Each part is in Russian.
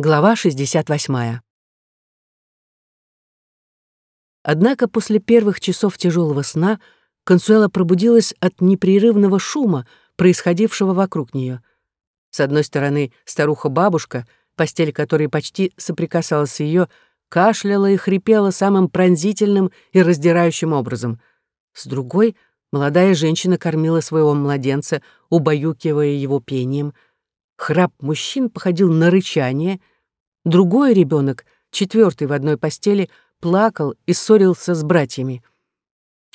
Глава 68. Однако после первых часов тяжелого сна Консуэла пробудилась от непрерывного шума, происходившего вокруг нее. С одной стороны, старуха-бабушка, постель которой почти соприкасалась с ее, кашляла и хрипела самым пронзительным и раздирающим образом. С другой, молодая женщина кормила своего младенца, убаюкивая его пением — Храп мужчин походил на рычание. Другой ребенок, четвертый в одной постели, плакал и ссорился с братьями.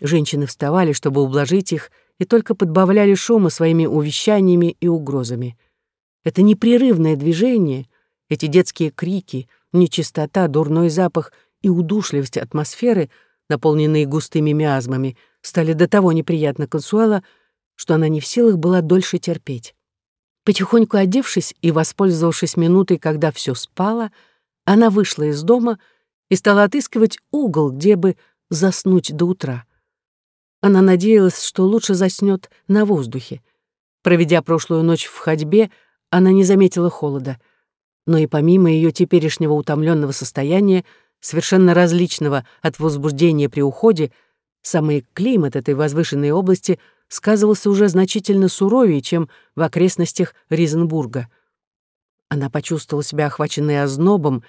Женщины вставали, чтобы ублажить их, и только подбавляли шума своими увещаниями и угрозами. Это непрерывное движение, эти детские крики, нечистота, дурной запах и удушливость атмосферы, наполненные густыми миазмами, стали до того неприятно Консуэла, что она не в силах была дольше терпеть. Потихоньку одевшись и воспользовавшись минутой, когда все спало, она вышла из дома и стала отыскивать угол, где бы заснуть до утра. Она надеялась, что лучше заснёт на воздухе. Проведя прошлую ночь в ходьбе, она не заметила холода. Но и помимо её теперешнего утомленного состояния, совершенно различного от возбуждения при уходе, самый климат этой возвышенной области — сказывался уже значительно суровее, чем в окрестностях Ризенбурга. Она почувствовала себя охваченной ознобом,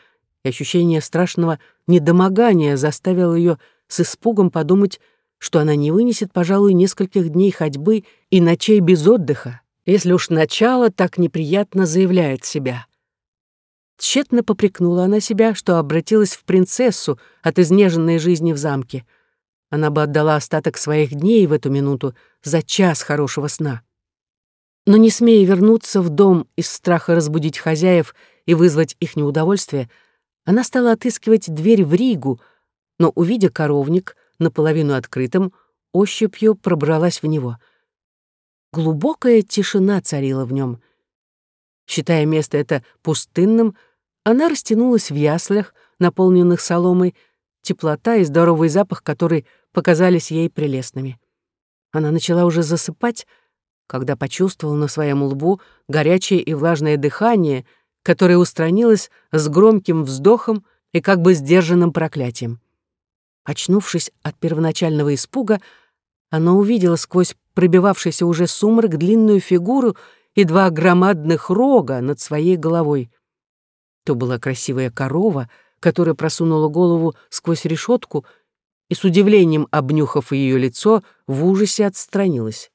и ощущение страшного недомогания заставило ее с испугом подумать, что она не вынесет, пожалуй, нескольких дней ходьбы и ночей без отдыха, если уж начало так неприятно заявляет себя. Тщетно попрекнула она себя, что обратилась в принцессу от изнеженной жизни в замке. Она бы отдала остаток своих дней в эту минуту за час хорошего сна. Но не смея вернуться в дом из страха разбудить хозяев и вызвать их неудовольствие, она стала отыскивать дверь в Ригу, но, увидя коровник, наполовину открытым, ощупью пробралась в него. Глубокая тишина царила в нем. Считая место это пустынным, она растянулась в яслях, наполненных соломой, теплота и здоровый запах, который показались ей прелестными. Она начала уже засыпать, когда почувствовала на своем лбу горячее и влажное дыхание, которое устранилось с громким вздохом и как бы сдержанным проклятием. Очнувшись от первоначального испуга, она увидела сквозь пробивавшийся уже сумрак длинную фигуру и два громадных рога над своей головой. То была красивая корова — которая просунула голову сквозь решетку и с удивлением, обнюхав ее лицо, в ужасе отстранилась.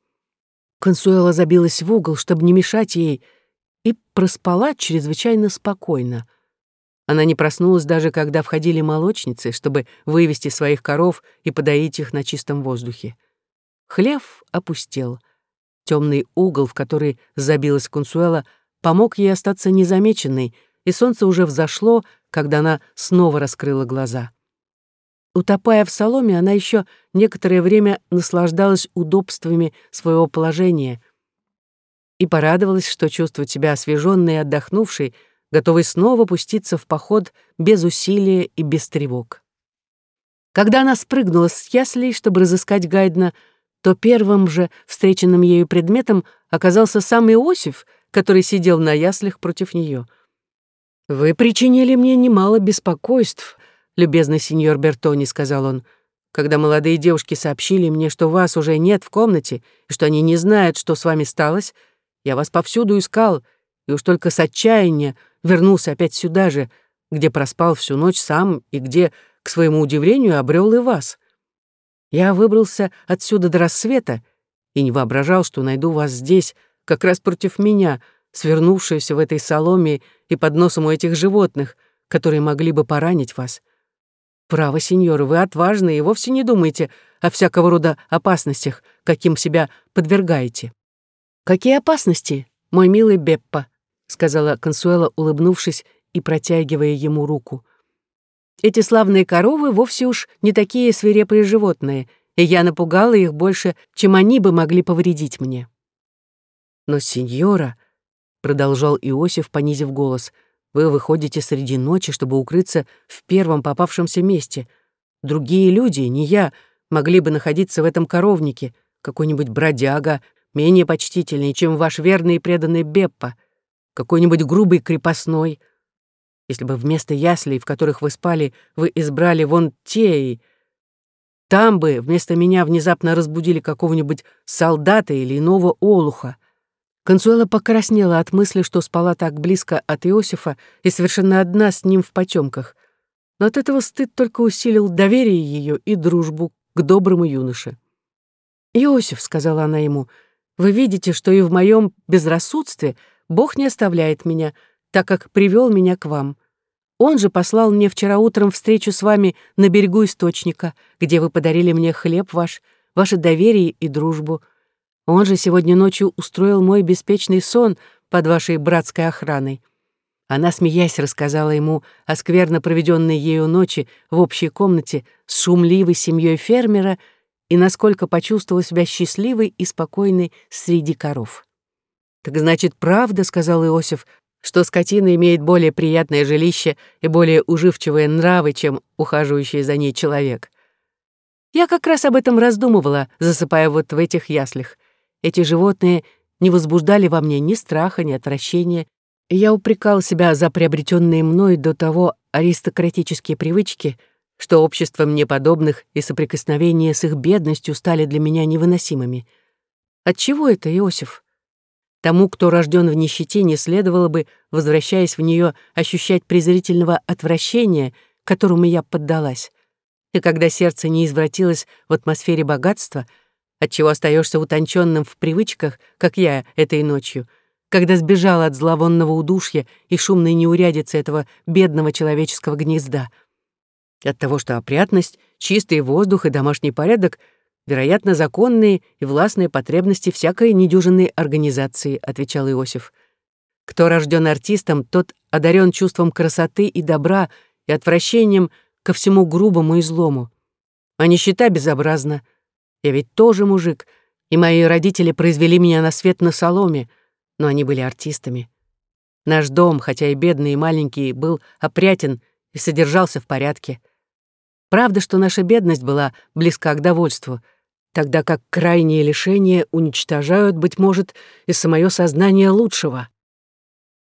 Консуэла забилась в угол, чтобы не мешать ей, и проспала чрезвычайно спокойно. Она не проснулась даже, когда входили молочницы, чтобы вывести своих коров и подоить их на чистом воздухе. Хлев опустел. Темный угол, в который забилась Консуэла, помог ей остаться незамеченной, и солнце уже взошло, когда она снова раскрыла глаза. Утопая в соломе, она еще некоторое время наслаждалась удобствами своего положения и порадовалась, что чувствует себя освеженной и отдохнувшей, готовой снова пуститься в поход без усилия и без тревог. Когда она спрыгнула с яслей, чтобы разыскать Гайдна, то первым же встреченным ею предметом оказался сам Иосиф, который сидел на яслях против нее — «Вы причинили мне немало беспокойств, любезный сеньор Бертони», — сказал он, «когда молодые девушки сообщили мне, что вас уже нет в комнате и что они не знают, что с вами сталось. Я вас повсюду искал, и уж только с отчаяния вернулся опять сюда же, где проспал всю ночь сам и где, к своему удивлению, обрел и вас. Я выбрался отсюда до рассвета и не воображал, что найду вас здесь, как раз против меня, свернувшуюся в этой соломе и под носом у этих животных, которые могли бы поранить вас. Право, сеньор, вы отважны и вовсе не думаете о всякого рода опасностях, каким себя подвергаете. Какие опасности, мой милый Беппа, сказала Консуэла, улыбнувшись и протягивая ему руку. Эти славные коровы вовсе уж не такие свирепые животные, и я напугала их больше, чем они бы могли повредить мне. Но, сеньора, продолжал Иосиф, понизив голос. Вы выходите среди ночи, чтобы укрыться в первом попавшемся месте. Другие люди, не я, могли бы находиться в этом коровнике, какой-нибудь бродяга, менее почтительный, чем ваш верный и преданный Беппа, какой-нибудь грубый крепостной. Если бы вместо яслей, в которых вы спали, вы избрали вон те и... Там бы вместо меня внезапно разбудили какого-нибудь солдата или иного олуха. Консуэла покраснела от мысли, что спала так близко от Иосифа и совершенно одна с ним в потемках. Но от этого стыд только усилил доверие ее и дружбу к доброму юноше. «Иосиф», — сказала она ему, — «вы видите, что и в моем безрассудстве Бог не оставляет меня, так как привел меня к вам. Он же послал мне вчера утром встречу с вами на берегу источника, где вы подарили мне хлеб ваш, ваше доверие и дружбу. Он же сегодня ночью устроил мой беспечный сон под вашей братской охраной. Она, смеясь, рассказала ему о скверно проведенной ею ночи в общей комнате с шумливой семьей фермера и насколько почувствовала себя счастливой и спокойной среди коров. «Так значит, правда, — сказал Иосиф, — что скотина имеет более приятное жилище и более уживчивые нравы, чем ухаживающий за ней человек. Я как раз об этом раздумывала, засыпая вот в этих яслях. Эти животные не возбуждали во мне ни страха, ни отвращения, и я упрекал себя за приобретенные мной до того аристократические привычки, что общество мне подобных и соприкосновение с их бедностью стали для меня невыносимыми. Отчего это, Иосиф? Тому, кто рожден в нищете, не следовало бы, возвращаясь в нее, ощущать презрительного отвращения, которому я поддалась. И когда сердце не извратилось в атмосфере богатства — отчего остаешься утонченным в привычках, как я этой ночью, когда сбежал от зловонного удушья и шумной неурядицы этого бедного человеческого гнезда. От того, что опрятность, чистый воздух и домашний порядок — вероятно, законные и властные потребности всякой недюжинной организации, отвечал Иосиф. Кто рожден артистом, тот одарен чувством красоты и добра и отвращением ко всему грубому и злому. А нищета безобразна — я ведь тоже мужик, и мои родители произвели меня на свет на соломе, но они были артистами. Наш дом, хотя и бедный и маленький, был опрятен и содержался в порядке. Правда, что наша бедность была близка к довольству, тогда как крайние лишения уничтожают, быть может, и самое сознание лучшего.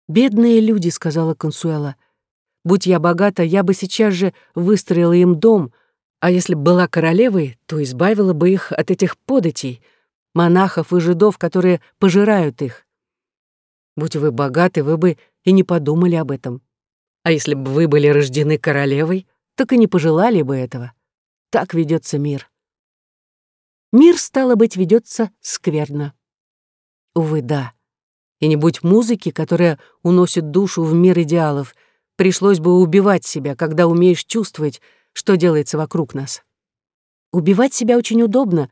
«Бедные люди», — сказала Консуэла, — «будь я богата, я бы сейчас же выстроила им дом, а если б была королевой, то избавила бы их от этих податей, монахов и жидов, которые пожирают их. Будь вы богаты, вы бы и не подумали об этом. А если бы вы были рождены королевой, так и не пожелали бы этого. Так ведется мир. Мир, стало быть, ведется скверно. Увы, да. И не будь музыки, которая уносит душу в мир идеалов, пришлось бы убивать себя, когда умеешь чувствовать, что делается вокруг нас. Убивать себя очень удобно,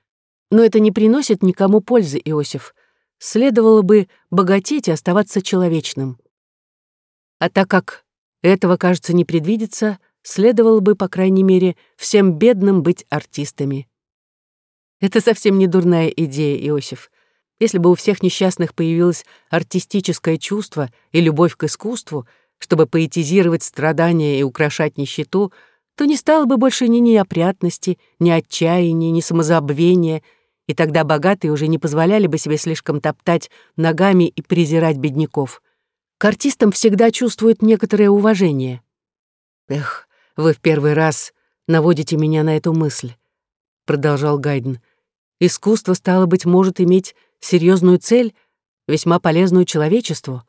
но это не приносит никому пользы, Иосиф. Следовало бы богатеть и оставаться человечным. А так как этого, кажется, не предвидится, следовало бы, по крайней мере, всем бедным быть артистами. Это совсем не дурная идея, Иосиф. Если бы у всех несчастных появилось артистическое чувство и любовь к искусству, чтобы поэтизировать страдания и украшать нищету — то не стало бы больше ни неопрятности, ни отчаяния, ни самозабвения, и тогда богатые уже не позволяли бы себе слишком топтать ногами и презирать бедняков. К артистам всегда чувствуют некоторое уважение. «Эх, вы в первый раз наводите меня на эту мысль», — продолжал Гайден. «Искусство, стало быть, может иметь серьезную цель, весьма полезную человечеству.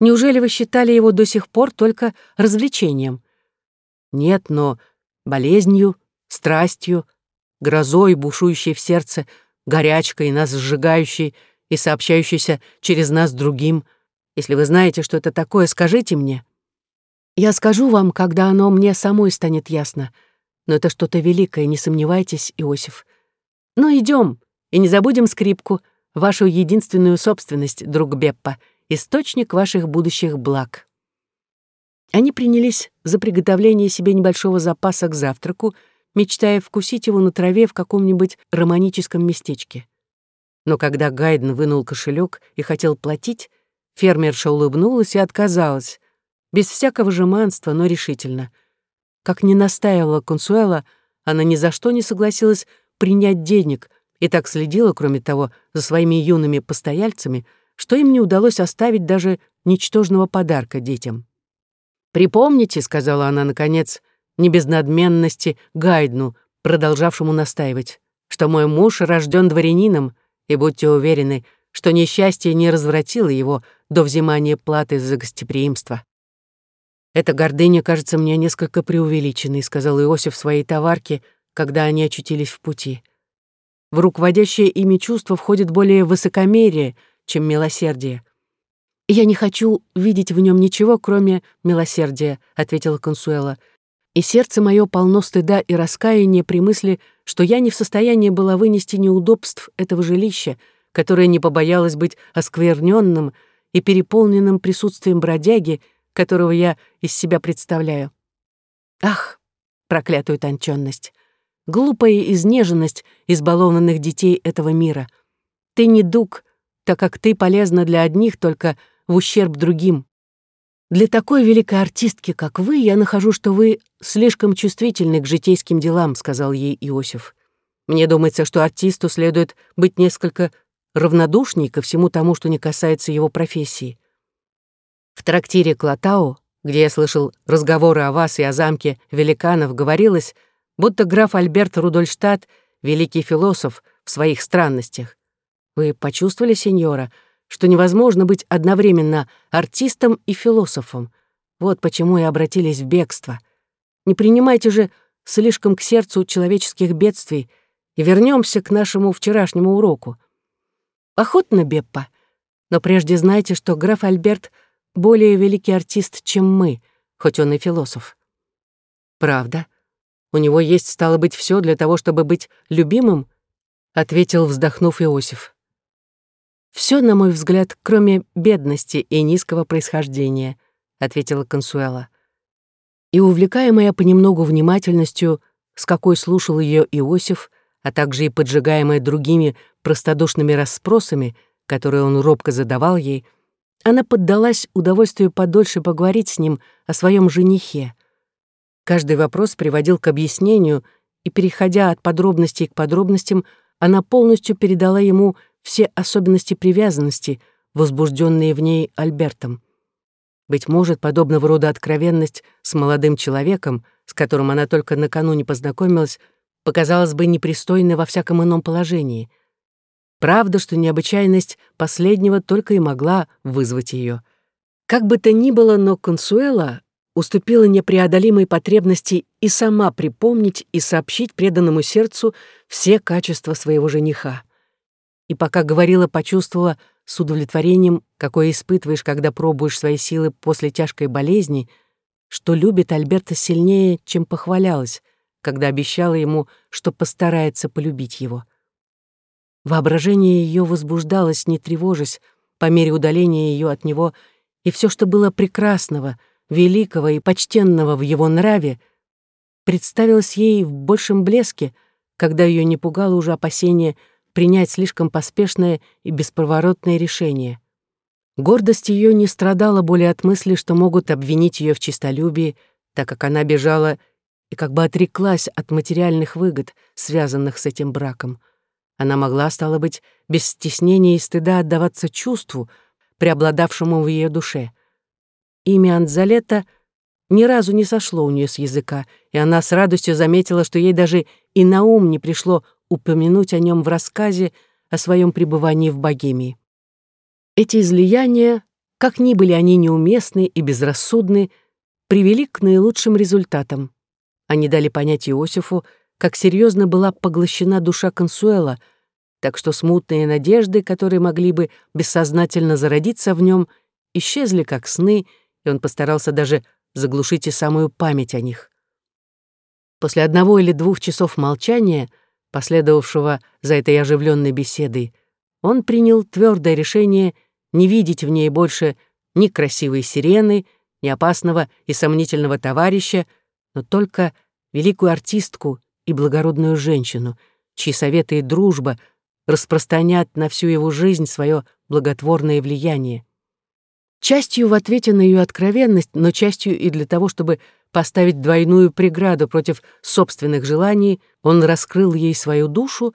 Неужели вы считали его до сих пор только развлечением?» Нет, но болезнью, страстью, грозой, бушующей в сердце, горячкой, нас сжигающей и сообщающейся через нас другим. Если вы знаете, что это такое, скажите мне. Я скажу вам, когда оно мне самой станет ясно. Но это что-то великое, не сомневайтесь, Иосиф. Ну, идем, и не забудем скрипку, вашу единственную собственность, друг Беппа, источник ваших будущих благ. Они принялись за приготовление себе небольшого запаса к завтраку, мечтая вкусить его на траве в каком-нибудь романическом местечке. Но когда Гайден вынул кошелек и хотел платить, фермерша улыбнулась и отказалась, без всякого жеманства, но решительно. Как не настаивала Консуэла, она ни за что не согласилась принять денег и так следила, кроме того, за своими юными постояльцами, что им не удалось оставить даже ничтожного подарка детям. «Припомните», — сказала она, наконец, не без надменности, Гайдну, продолжавшему настаивать, что мой муж рожден дворянином, и будьте уверены, что несчастье не развратило его до взимания платы за гостеприимство. «Эта гордыня кажется мне несколько преувеличенной», — сказал Иосиф своей товарке, когда они очутились в пути. В руководящее ими чувство входит более высокомерие, чем милосердие. «Я не хочу видеть в нем ничего, кроме милосердия», — ответила Консуэла. «И сердце мое полно стыда и раскаяния при мысли, что я не в состоянии была вынести неудобств этого жилища, которое не побоялось быть оскверненным и переполненным присутствием бродяги, которого я из себя представляю. Ах, проклятую тонченность! Глупая изнеженность избалованных детей этого мира. Ты не дуг, так как ты полезна для одних только в ущерб другим. Для такой великой артистки, как вы, я нахожу, что вы слишком чувствительны к житейским делам, сказал ей Иосиф. Мне думается, что артисту следует быть несколько равнодушней ко всему тому, что не касается его профессии. В трактире Клотау, где я слышал разговоры о вас и о замке великанов, говорилось, будто граф Альберт Рудольштадт — великий философ в своих странностях. Вы почувствовали, сеньора, что невозможно быть одновременно артистом и философом. Вот почему и обратились в бегство. Не принимайте же слишком к сердцу человеческих бедствий и вернемся к нашему вчерашнему уроку. Охотно, Беппа, но прежде знайте, что граф Альберт более великий артист, чем мы, хоть он и философ. Правда? У него есть, стало быть, все для того, чтобы быть любимым? Ответил, вздохнув Иосиф. Все, на мой взгляд, кроме бедности и низкого происхождения, ответила Консуэла. И увлекаемая понемногу внимательностью, с какой слушал ее Иосиф, а также и поджигаемая другими простодушными расспросами, которые он робко задавал ей, она поддалась удовольствию подольше поговорить с ним о своем женихе. Каждый вопрос приводил к объяснению, и, переходя от подробностей к подробностям, она полностью передала ему все особенности привязанности, возбужденные в ней Альбертом. Быть может, подобного рода откровенность с молодым человеком, с которым она только накануне познакомилась, показалась бы непристойной во всяком ином положении. Правда, что необычайность последнего только и могла вызвать ее. Как бы то ни было, но Консуэла уступила непреодолимой потребности и сама припомнить и сообщить преданному сердцу все качества своего жениха и пока говорила, почувствовала с удовлетворением, какое испытываешь, когда пробуешь свои силы после тяжкой болезни, что любит Альберта сильнее, чем похвалялась, когда обещала ему, что постарается полюбить его. Воображение ее возбуждалось, не тревожась, по мере удаления ее от него, и все, что было прекрасного, великого и почтенного в его нраве, представилось ей в большем блеске, когда ее не пугало уже опасение — принять слишком поспешное и бесповоротное решение. Гордость ее не страдала более от мысли, что могут обвинить ее в честолюбии, так как она бежала и как бы отреклась от материальных выгод, связанных с этим браком. Она могла, стало быть, без стеснения и стыда отдаваться чувству, преобладавшему в ее душе. Имя Анзалета ни разу не сошло у нее с языка, и она с радостью заметила, что ей даже и на ум не пришло упомянуть о нем в рассказе о своем пребывании в Богемии. Эти излияния, как ни были они неуместны и безрассудны, привели к наилучшим результатам. Они дали понять Иосифу, как серьезно была поглощена душа Консуэла, так что смутные надежды, которые могли бы бессознательно зародиться в нем, исчезли как сны, и он постарался даже заглушить и самую память о них. После одного или двух часов молчания — последовавшего за этой оживленной беседой, он принял твердое решение не видеть в ней больше ни красивой сирены, ни опасного и сомнительного товарища, но только великую артистку и благородную женщину, чьи советы и дружба распространят на всю его жизнь свое благотворное влияние. Частью в ответе на ее откровенность, но частью и для того, чтобы поставить двойную преграду против собственных желаний, он раскрыл ей свою душу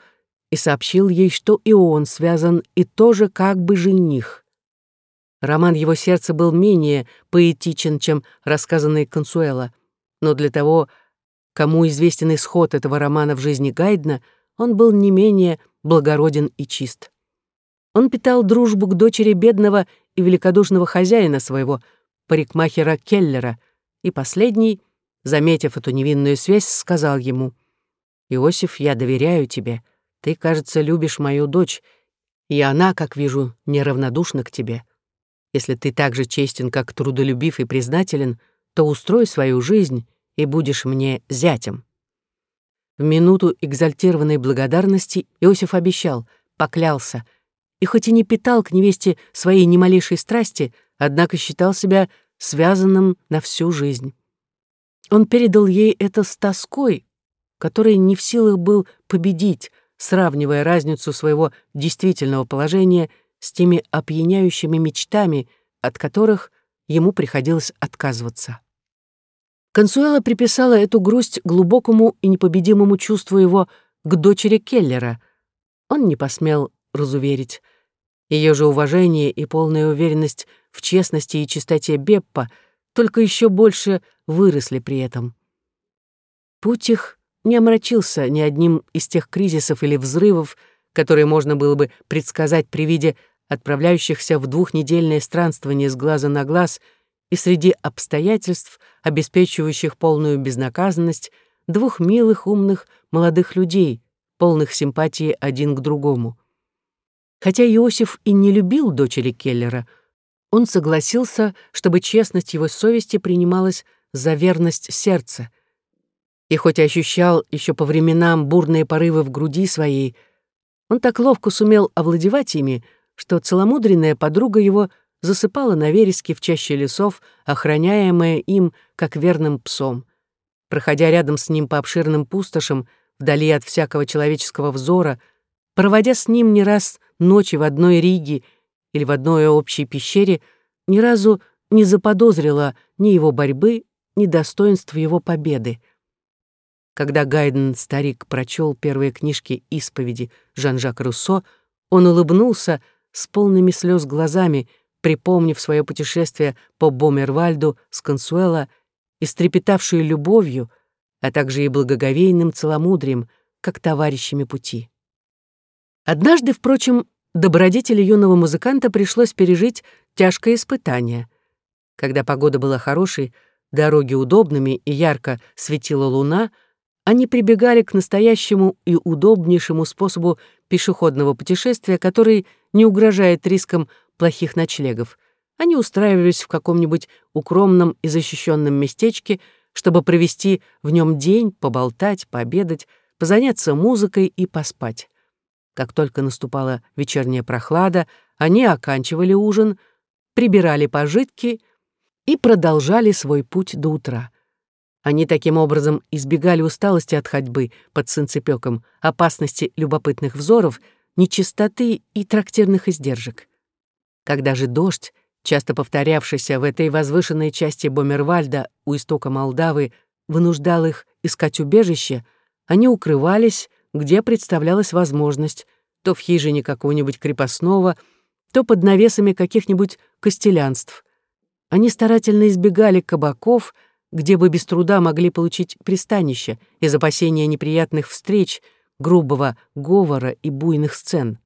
и сообщил ей, что и он связан и тоже как бы жених. Роман его сердца был менее поэтичен, чем рассказанный Консуэла, но для того, кому известен исход этого романа в жизни Гайдна, он был не менее благороден и чист. Он питал дружбу к дочери бедного и великодушного хозяина своего, парикмахера Келлера, и последний, заметив эту невинную связь, сказал ему, «Иосиф, я доверяю тебе. Ты, кажется, любишь мою дочь, и она, как вижу, неравнодушна к тебе. Если ты так же честен, как трудолюбив и признателен, то устрой свою жизнь и будешь мне зятем». В минуту экзальтированной благодарности Иосиф обещал, поклялся, и хоть и не питал к невесте своей ни малейшей страсти, однако считал себя связанным на всю жизнь. Он передал ей это с тоской, которой не в силах был победить, сравнивая разницу своего действительного положения с теми опьяняющими мечтами, от которых ему приходилось отказываться. Консуэла приписала эту грусть глубокому и непобедимому чувству его к дочери Келлера. Он не посмел разуверить. Ее же уважение и полная уверенность в честности и чистоте Беппа только еще больше выросли при этом. Путь их не омрачился ни одним из тех кризисов или взрывов, которые можно было бы предсказать при виде отправляющихся в двухнедельное странствование с глаза на глаз и среди обстоятельств, обеспечивающих полную безнаказанность, двух милых, умных, молодых людей, полных симпатии один к другому. Хотя Иосиф и не любил дочери Келлера, он согласился, чтобы честность его совести принималась за верность сердца. И хоть ощущал еще по временам бурные порывы в груди своей, он так ловко сумел овладевать ими, что целомудренная подруга его засыпала на вереске в чаще лесов, охраняемая им как верным псом. Проходя рядом с ним по обширным пустошам, вдали от всякого человеческого взора, проводя с ним не раз ночи в одной Риге или в одной общей пещере, ни разу не заподозрила ни его борьбы, ни достоинств его победы. Когда Гайден, старик, прочел первые книжки исповеди Жан-Жак Руссо, он улыбнулся с полными слез глазами, припомнив свое путешествие по Бомервальду с Консуэла, истрепетавшую любовью, а также и благоговейным целомудрием, как товарищами пути. Однажды, впрочем, добродетели юного музыканта пришлось пережить тяжкое испытание. Когда погода была хорошей, дороги удобными и ярко светила луна, они прибегали к настоящему и удобнейшему способу пешеходного путешествия, который не угрожает риском плохих ночлегов. Они устраивались в каком-нибудь укромном и защищенном местечке, чтобы провести в нем день, поболтать, пообедать, позаняться музыкой и поспать. Как только наступала вечерняя прохлада, они оканчивали ужин, прибирали пожитки и продолжали свой путь до утра. Они таким образом избегали усталости от ходьбы под санцепёком, опасности любопытных взоров, нечистоты и трактирных издержек. Когда же дождь, часто повторявшийся в этой возвышенной части Бомервальда у истока Молдавы, вынуждал их искать убежище, они укрывались, где представлялась возможность, то в хижине какого-нибудь крепостного, то под навесами каких-нибудь костелянств. Они старательно избегали кабаков, где бы без труда могли получить пристанище из опасения неприятных встреч, грубого говора и буйных сцен.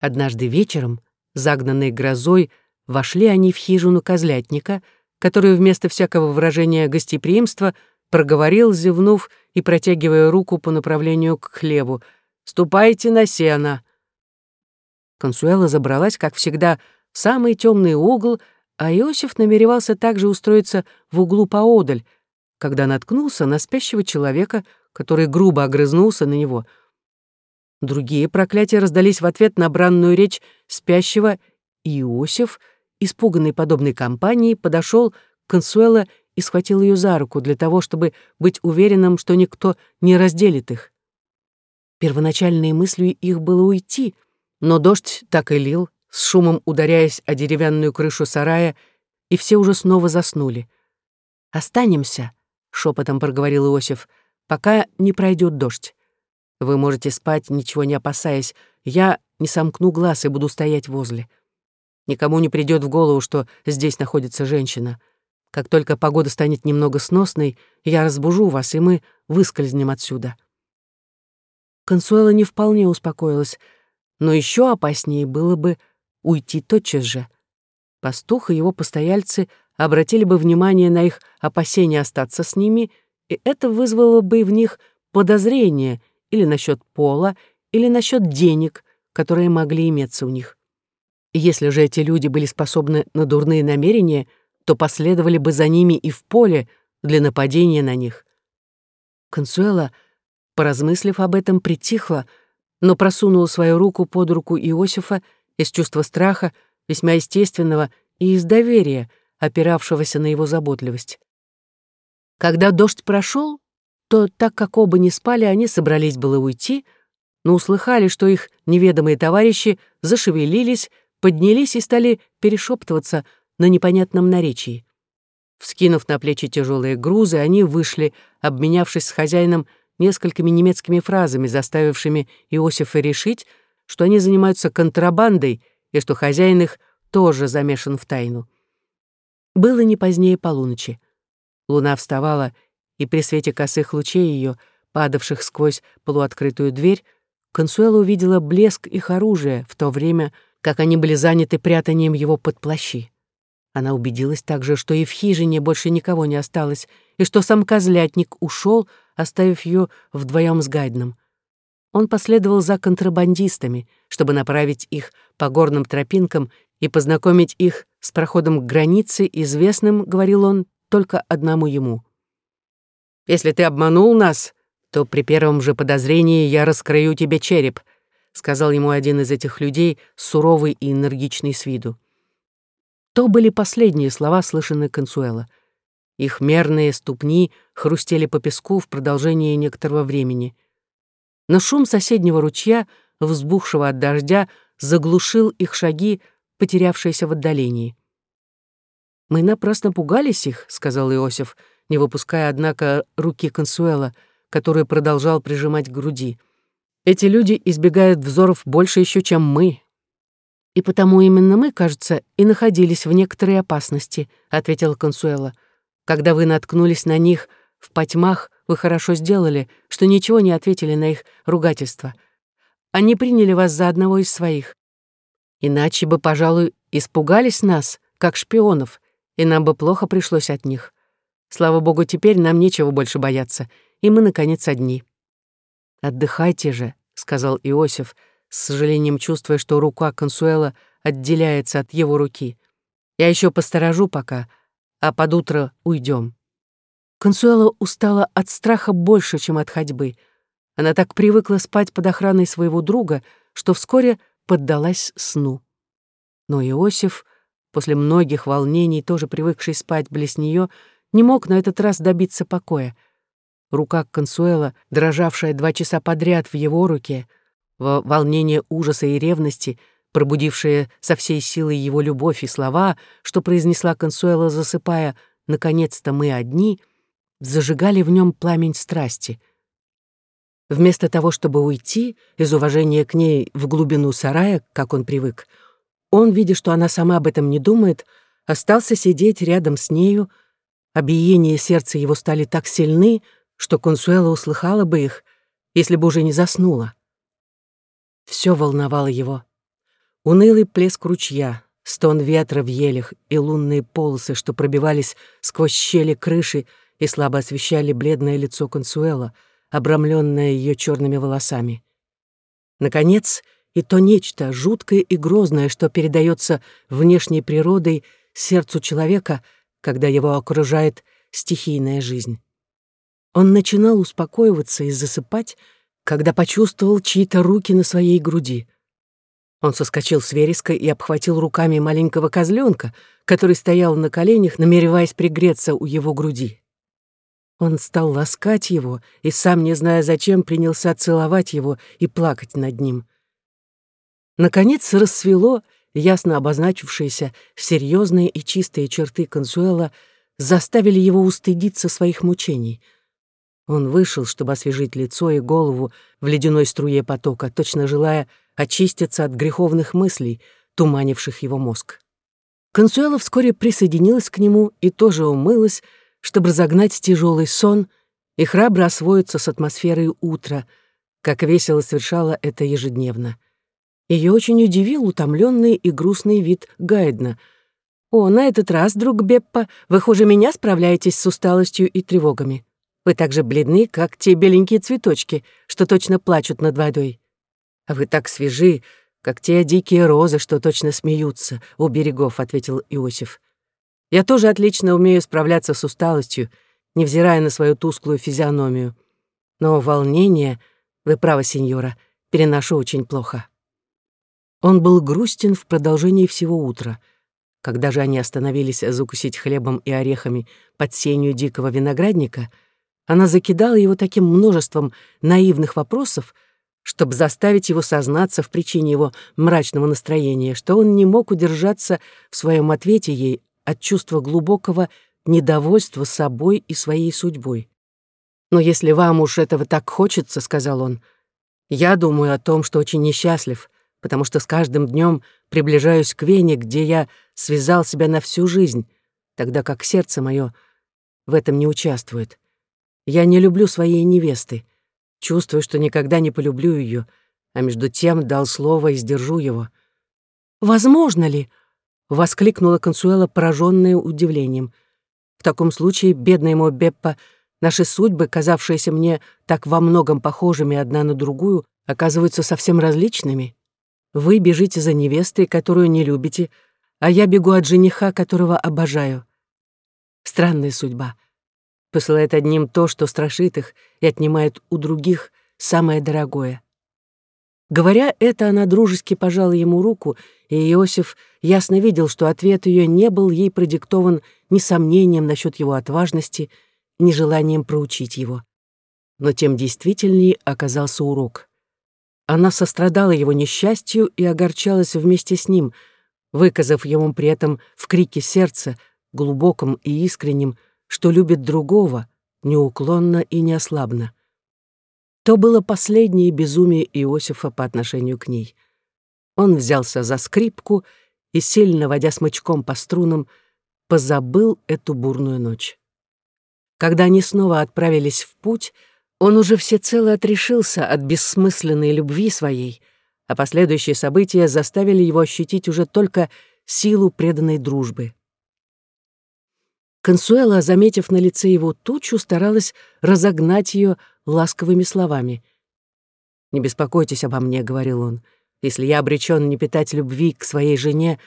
Однажды вечером, загнанные грозой, вошли они в хижину козлятника, который вместо всякого выражения гостеприимства проговорил, зевнув и протягивая руку по направлению к хлеву. «Ступайте на сено!» Консуэла забралась, как всегда, в самый темный угол, а Иосиф намеревался также устроиться в углу поодаль, когда наткнулся на спящего человека, который грубо огрызнулся на него. Другие проклятия раздались в ответ на бранную речь спящего, и Иосиф, испуганный подобной компанией, подошел к Консуэла и схватил ее за руку для того, чтобы быть уверенным, что никто не разделит их. Первоначальной мыслью их было уйти, но дождь так и лил, с шумом ударяясь о деревянную крышу сарая, и все уже снова заснули. «Останемся», — шепотом проговорил Иосиф, — «пока не пройдет дождь. Вы можете спать, ничего не опасаясь. Я не сомкну глаз и буду стоять возле». Никому не придет в голову, что здесь находится женщина. Как только погода станет немного сносной, я разбужу вас, и мы выскользнем отсюда». Консуэла не вполне успокоилась, но еще опаснее было бы уйти тотчас же. Пастух и его постояльцы обратили бы внимание на их опасения остаться с ними, и это вызвало бы в них подозрение или насчет пола, или насчет денег, которые могли иметься у них. Если же эти люди были способны на дурные намерения, то последовали бы за ними и в поле для нападения на них. Консуэла, поразмыслив об этом, притихла, но просунула свою руку под руку Иосифа из чувства страха, весьма естественного, и из доверия, опиравшегося на его заботливость. Когда дождь прошел, то, так как оба не спали, они собрались было уйти, но услыхали, что их неведомые товарищи зашевелились, поднялись и стали перешептываться на непонятном наречии. Вскинув на плечи тяжелые грузы, они вышли, обменявшись с хозяином несколькими немецкими фразами, заставившими Иосифа решить, что они занимаются контрабандой и что хозяин их тоже замешан в тайну. Было не позднее полуночи. Луна вставала, и при свете косых лучей ее, падавших сквозь полуоткрытую дверь, Консуэла увидела блеск их оружия в то время, как они были заняты прятанием его под плащи. Она убедилась также, что и в хижине больше никого не осталось, и что сам козлятник ушел, оставив ее вдвоем с Гайдном. Он последовал за контрабандистами, чтобы направить их по горным тропинкам и познакомить их с проходом к границе, известным, говорил он, только одному ему. «Если ты обманул нас, то при первом же подозрении я раскрою тебе череп», сказал ему один из этих людей, суровый и энергичный с виду. То были последние слова, слышанные Консуэла. Их мерные ступни хрустели по песку в продолжении некоторого времени. Но шум соседнего ручья, взбухшего от дождя, заглушил их шаги, потерявшиеся в отдалении. «Мы напрасно пугались их», — сказал Иосиф, не выпуская, однако, руки Консуэла, который продолжал прижимать к груди. «Эти люди избегают взоров больше еще, чем мы». «И потому именно мы, кажется, и находились в некоторой опасности», — ответила Консуэла. «Когда вы наткнулись на них в потьмах, вы хорошо сделали, что ничего не ответили на их ругательство. Они приняли вас за одного из своих. Иначе бы, пожалуй, испугались нас, как шпионов, и нам бы плохо пришлось от них. Слава богу, теперь нам нечего больше бояться, и мы, наконец, одни». «Отдыхайте же», — сказал Иосиф, с сожалением чувствуя, что рука Консуэла отделяется от его руки. «Я еще посторожу пока, а под утро уйдем. Консуэла устала от страха больше, чем от ходьбы. Она так привыкла спать под охраной своего друга, что вскоре поддалась сну. Но Иосиф, после многих волнений, тоже привыкший спать близ нее, не мог на этот раз добиться покоя. Рука Консуэла, дрожавшая два часа подряд в его руке, в волнение ужаса и ревности, пробудившая со всей силой его любовь и слова, что произнесла Консуэла, засыпая «наконец-то мы одни», зажигали в нем пламень страсти. Вместо того, чтобы уйти, из уважения к ней в глубину сарая, как он привык, он, видя, что она сама об этом не думает, остался сидеть рядом с нею, а биения сердца его стали так сильны, что Консуэла услыхала бы их, если бы уже не заснула. Все волновало его. Унылый плеск ручья, стон ветра в елях и лунные полосы, что пробивались сквозь щели крыши и слабо освещали бледное лицо Консуэла, обрамленное ее черными волосами. Наконец, и то нечто жуткое и грозное, что передается внешней природой сердцу человека, когда его окружает стихийная жизнь. Он начинал успокоиваться и засыпать, когда почувствовал чьи-то руки на своей груди. Он соскочил с вереска и обхватил руками маленького козленка, который стоял на коленях, намереваясь пригреться у его груди. Он стал ласкать его и, сам не зная зачем, принялся целовать его и плакать над ним. Наконец рассвело, ясно обозначившиеся серьезные и чистые черты Консуэла заставили его устыдиться своих мучений. Он вышел, чтобы освежить лицо и голову в ледяной струе потока, точно желая очиститься от греховных мыслей, туманивших его мозг. Консуэла вскоре присоединилась к нему и тоже умылась, чтобы разогнать тяжелый сон и храбро освоиться с атмосферой утра, как весело совершала это ежедневно. Ее очень удивил утомленный и грустный вид Гайдна. «О, на этот раз, друг Беппа, вы хуже меня справляетесь с усталостью и тревогами. Вы так же бледны, как те беленькие цветочки, что точно плачут над водой. А вы так свежи, как те дикие розы, что точно смеются у берегов», — ответил Иосиф. «Я тоже отлично умею справляться с усталостью, невзирая на свою тусклую физиономию. Но волнение, вы правы, сеньора, переношу очень плохо». Он был грустен в продолжении всего утра. Когда же они остановились закусить хлебом и орехами под сенью дикого виноградника, она закидала его таким множеством наивных вопросов, чтобы заставить его сознаться в причине его мрачного настроения, что он не мог удержаться в своем ответе ей от чувства глубокого недовольства собой и своей судьбой. «Но если вам уж этого так хочется, — сказал он, — я думаю о том, что очень несчастлив, потому что с каждым днем приближаюсь к Вене, где я связал себя на всю жизнь, тогда как сердце мое в этом не участвует. Я не люблю своей невесты, чувствую, что никогда не полюблю ее, а между тем дал слово и сдержу его. «Возможно ли?» — воскликнула Консуэла, пораженная удивлением. «В таком случае, бедная ему Беппа, наши судьбы, казавшиеся мне так во многом похожими одна на другую, оказываются совсем различными. Вы бежите за невестой, которую не любите, а я бегу от жениха, которого обожаю. Странная судьба. Посылает одним то, что страшит их, и отнимает у других самое дорогое. Говоря это, она дружески пожала ему руку, и Иосиф ясно видел, что ответ ее не был ей продиктован ни сомнением насчет его отважности, ни желанием проучить его. Но тем действительнее оказался урок. Она сострадала его несчастью и огорчалась вместе с ним, выказав ему при этом в крике сердца, глубоком и искреннем, что любит другого, неуклонно и неослабно. То было последнее безумие Иосифа по отношению к ней. Он взялся за скрипку и, сильно водя смычком по струнам, позабыл эту бурную ночь. Когда они снова отправились в путь, он уже всецело отрешился от бессмысленной любви своей, а последующие события заставили его ощутить уже только силу преданной дружбы. Консуэла, заметив на лице его тучу, старалась разогнать ее ласковыми словами. «Не беспокойтесь обо мне», — говорил он. «Если я обречен не питать любви к своей жене,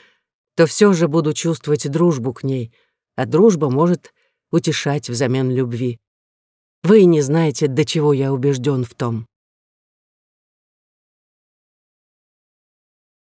то все же буду чувствовать дружбу к ней, а дружба может утешать взамен любви. Вы не знаете, до чего я убежден в том.